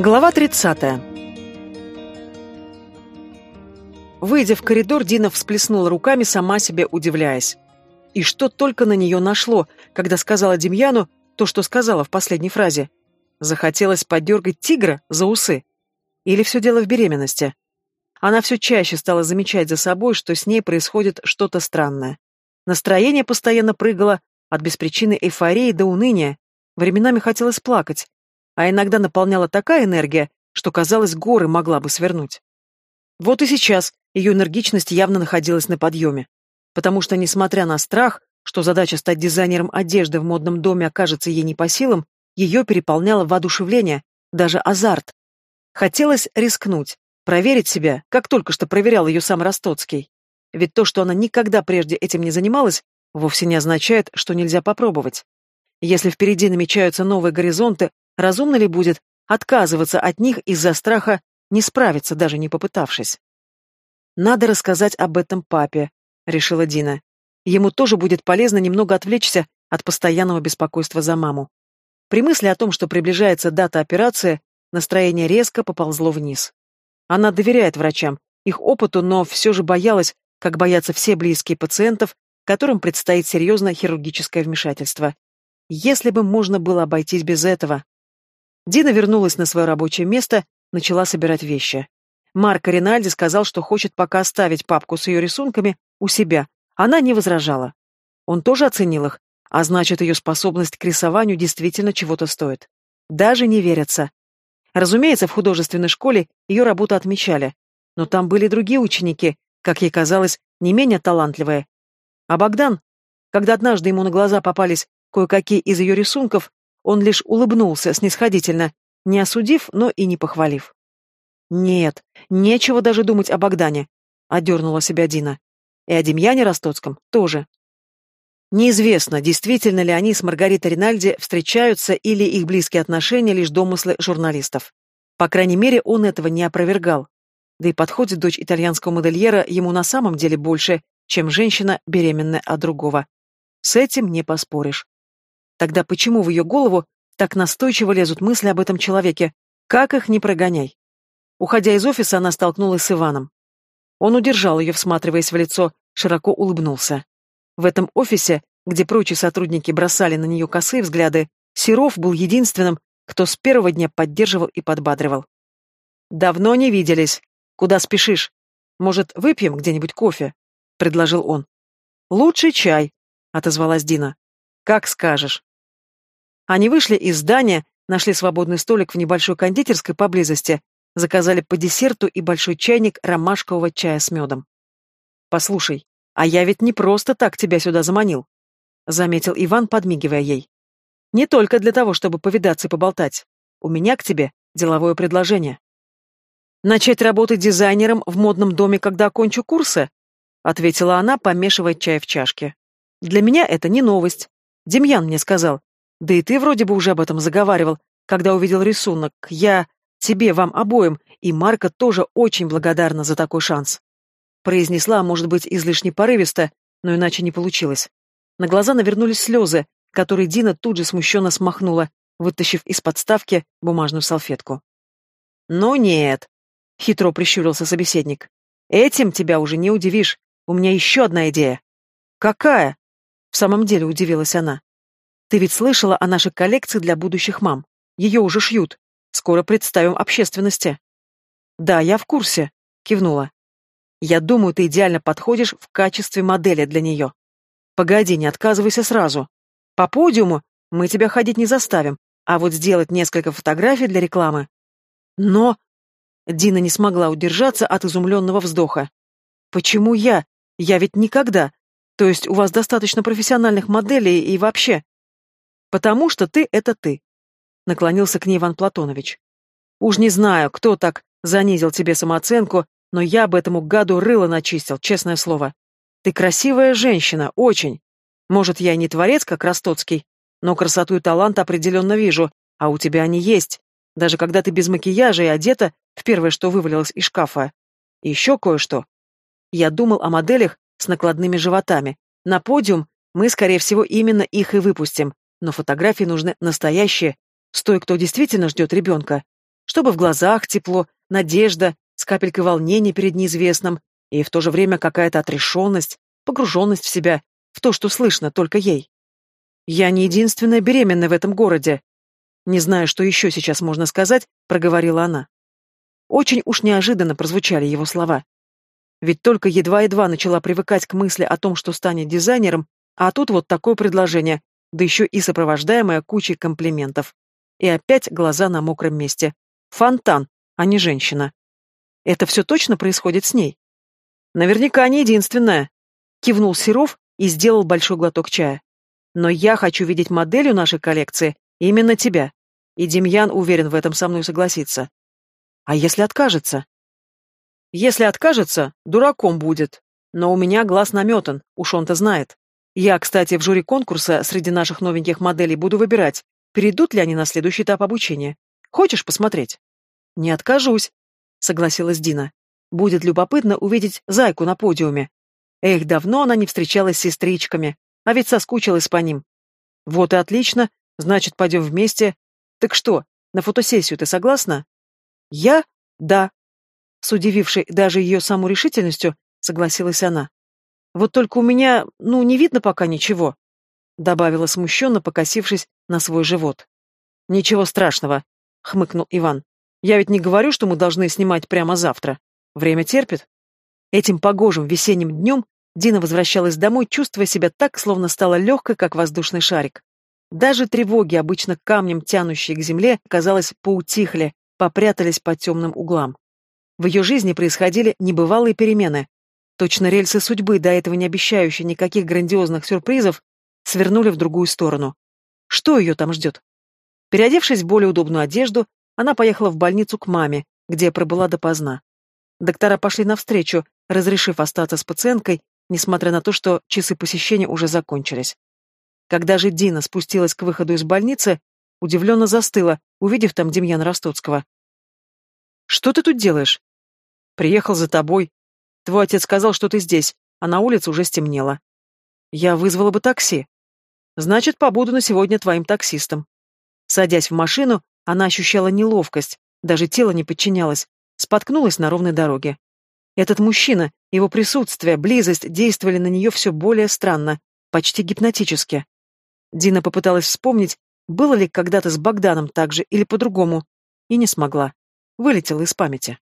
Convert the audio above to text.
Глава 30. Выйдя в коридор, Дина всплеснула руками, сама себе удивляясь. И что только на нее нашло, когда сказала Демьяну то, что сказала в последней фразе. Захотелось подергать тигра за усы. Или все дело в беременности. Она все чаще стала замечать за собой, что с ней происходит что-то странное. Настроение постоянно прыгало от беспричины эйфории до уныния. Временами хотелось плакать а иногда наполняла такая энергия, что, казалось, горы могла бы свернуть. Вот и сейчас ее энергичность явно находилась на подъеме, потому что, несмотря на страх, что задача стать дизайнером одежды в модном доме окажется ей не по силам, ее переполняло воодушевление, даже азарт. Хотелось рискнуть, проверить себя, как только что проверял ее сам Ростоцкий. Ведь то, что она никогда прежде этим не занималась, вовсе не означает, что нельзя попробовать. Если впереди намечаются новые горизонты, Разумно ли будет отказываться от них из-за страха не справиться, даже не попытавшись? «Надо рассказать об этом папе», — решила Дина. «Ему тоже будет полезно немного отвлечься от постоянного беспокойства за маму». При мысли о том, что приближается дата операции, настроение резко поползло вниз. Она доверяет врачам, их опыту, но все же боялась, как боятся все близкие пациентов, которым предстоит серьезное хирургическое вмешательство. Если бы можно было обойтись без этого. Дина вернулась на свое рабочее место, начала собирать вещи. Марк Ринальди сказал, что хочет пока оставить папку с ее рисунками у себя. Она не возражала. Он тоже оценил их, а значит, ее способность к рисованию действительно чего-то стоит. Даже не верится. Разумеется, в художественной школе ее работу отмечали, но там были другие ученики, как ей казалось, не менее талантливые. А Богдан, когда однажды ему на глаза попались кое-какие из ее рисунков, он лишь улыбнулся снисходительно, не осудив, но и не похвалив. «Нет, нечего даже думать о Богдане», — одернула себя Дина. «И о Демьяне Ростоцком тоже». Неизвестно, действительно ли они с Маргаритой Ринальди встречаются или их близкие отношения лишь домыслы журналистов. По крайней мере, он этого не опровергал. Да и подходит дочь итальянского модельера ему на самом деле больше, чем женщина, беременная от другого. С этим не поспоришь. Тогда почему в ее голову так настойчиво лезут мысли об этом человеке? Как их не прогоняй? Уходя из офиса, она столкнулась с Иваном. Он удержал ее, всматриваясь в лицо, широко улыбнулся. В этом офисе, где прочие сотрудники бросали на нее косые взгляды, Серов был единственным, кто с первого дня поддерживал и подбадривал. «Давно не виделись. Куда спешишь? Может, выпьем где-нибудь кофе?» — предложил он. Лучший чай», — отозвалась Дина. «Как скажешь». Они вышли из здания, нашли свободный столик в небольшой кондитерской поблизости, заказали по десерту и большой чайник ромашкового чая с медом. «Послушай, а я ведь не просто так тебя сюда заманил», — заметил Иван, подмигивая ей. «Не только для того, чтобы повидаться и поболтать. У меня к тебе деловое предложение». «Начать работать дизайнером в модном доме, когда окончу курсы?» — ответила она, помешивая чай в чашке. «Для меня это не новость. Демьян мне сказал, да и ты вроде бы уже об этом заговаривал, когда увидел рисунок. Я тебе, вам обоим, и Марка тоже очень благодарна за такой шанс. Произнесла, может быть, излишне порывисто, но иначе не получилось. На глаза навернулись слезы, которые Дина тут же смущенно смахнула, вытащив из подставки бумажную салфетку. «Ну нет», — хитро прищурился собеседник. «Этим тебя уже не удивишь. У меня еще одна идея». «Какая?» — в самом деле удивилась она. Ты ведь слышала о нашей коллекции для будущих мам. Ее уже шьют. Скоро представим общественности. Да, я в курсе, кивнула. Я думаю, ты идеально подходишь в качестве модели для нее. Погоди, не отказывайся сразу. По подиуму мы тебя ходить не заставим, а вот сделать несколько фотографий для рекламы. Но... Дина не смогла удержаться от изумленного вздоха. «Почему я? Я ведь никогда. То есть у вас достаточно профессиональных моделей и вообще...» Потому что ты — это ты. Наклонился к ней Иван Платонович. Уж не знаю, кто так занизил тебе самооценку, но я бы этому гаду рыло начистил, честное слово. Ты красивая женщина, очень. Может, я и не творец, как Ростоцкий, но красоту и талант определенно вижу, а у тебя они есть, даже когда ты без макияжа и одета в первое, что вывалилось из шкафа. И еще кое-что. Я думал о моделях с накладными животами. На подиум мы, скорее всего, именно их и выпустим. Но фотографии нужны настоящие, с той, кто действительно ждет ребенка. Чтобы в глазах тепло, надежда, с капелькой волнения перед неизвестным, и в то же время какая-то отрешенность, погруженность в себя, в то, что слышно только ей. «Я не единственная беременная в этом городе», не знаю, что еще сейчас можно сказать, проговорила она. Очень уж неожиданно прозвучали его слова. Ведь только едва-едва начала привыкать к мысли о том, что станет дизайнером, а тут вот такое предложение, да еще и сопровождаемая кучей комплиментов. И опять глаза на мокром месте. Фонтан, а не женщина. Это все точно происходит с ней? Наверняка не единственная. Кивнул Серов и сделал большой глоток чая. Но я хочу видеть моделью нашей коллекции именно тебя. И Демьян уверен в этом со мной согласится. А если откажется? Если откажется, дураком будет. Но у меня глаз наметан, уж он-то знает. Я, кстати, в жюри конкурса среди наших новеньких моделей буду выбирать, перейдут ли они на следующий этап обучения. Хочешь посмотреть? Не откажусь, согласилась Дина. Будет любопытно увидеть зайку на подиуме. Эх, давно она не встречалась с сестричками, а ведь соскучилась по ним. Вот и отлично, значит, пойдем вместе. Так что, на фотосессию ты согласна? Я? Да. С удивившей даже ее саму решительностью, согласилась она. Вот только у меня, ну, не видно пока ничего», — добавила смущенно, покосившись на свой живот. «Ничего страшного», — хмыкнул Иван. «Я ведь не говорю, что мы должны снимать прямо завтра. Время терпит». Этим погожим весенним днем Дина возвращалась домой, чувствуя себя так, словно стала легкой, как воздушный шарик. Даже тревоги, обычно камнем тянущие к земле, казалось, поутихли, попрятались по темным углам. В ее жизни происходили небывалые перемены. Точно рельсы судьбы, до этого не обещающие никаких грандиозных сюрпризов, свернули в другую сторону. Что ее там ждет? Переодевшись в более удобную одежду, она поехала в больницу к маме, где пробыла допоздна. Доктора пошли навстречу, разрешив остаться с пациенткой, несмотря на то, что часы посещения уже закончились. Когда же Дина спустилась к выходу из больницы, удивленно застыла, увидев там Демьяна Ростоцкого. «Что ты тут делаешь?» «Приехал за тобой. Твой отец сказал, что ты здесь, а на улице уже стемнело. Я вызвала бы такси. Значит, побуду на сегодня твоим таксистом. Садясь в машину, она ощущала неловкость, даже тело не подчинялось, споткнулась на ровной дороге. Этот мужчина, его присутствие, близость действовали на нее все более странно, почти гипнотически. Дина попыталась вспомнить, было ли когда-то с Богданом так же или по-другому, и не смогла. Вылетела из памяти.